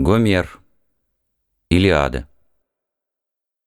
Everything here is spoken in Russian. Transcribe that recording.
Гомер. Илиада.